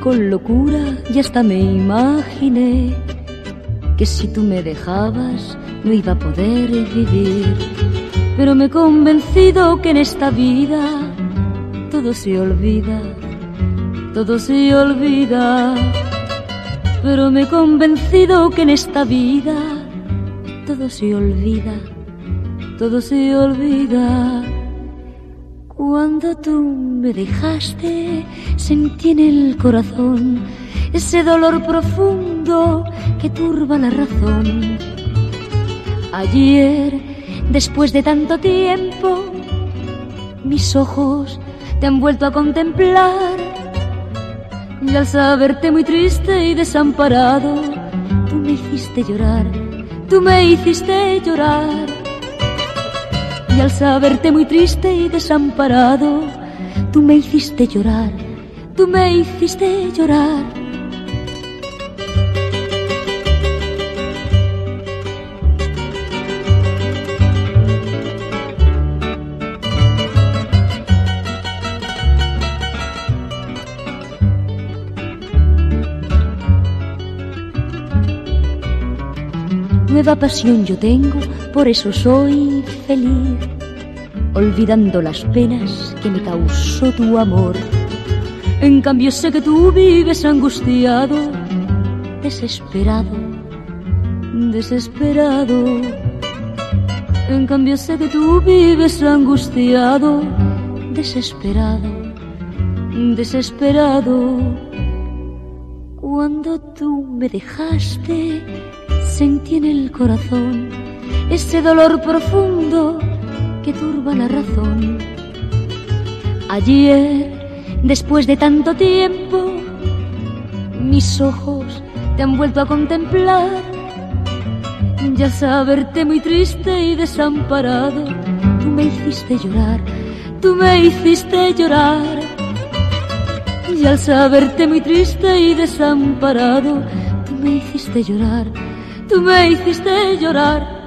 con locura y hasta me imaginé que si tú me dejabas no iba a poder vivir. Pero me he convencido que en esta vida todo se olvida, todo se olvida. Pero me he convencido que en esta vida todo se olvida, todo se olvida. Cuando tú me dejaste, sentí en el corazón ese dolor profundo que turba la razón. Ayer, después de tanto tiempo, mis ojos te han vuelto a contemplar. Y al saberte muy triste y desamparado, tú me hiciste llorar, tú me hiciste llorar y al saberte muy triste y desamparado, tú me hiciste llorar, tú me hiciste llorar. Nueva pasión yo tengo, por eso soy feliz, olvidando las penas que me causó tu amor. En cambio sé que tú vives angustiado, desesperado, desesperado. En cambio sé que tú vives angustiado, desesperado, desesperado. Cuando tú me dejaste, sentí en el corazón ese dolor profundo que turba la razón. Ayer, después de tanto tiempo, mis ojos te han vuelto a contemplar. Ya saberte muy triste y desamparado, tú me hiciste llorar, tú me hiciste llorar. Y al saberte muy triste y desamparado, tú me hiciste llorar, tú me hiciste llorar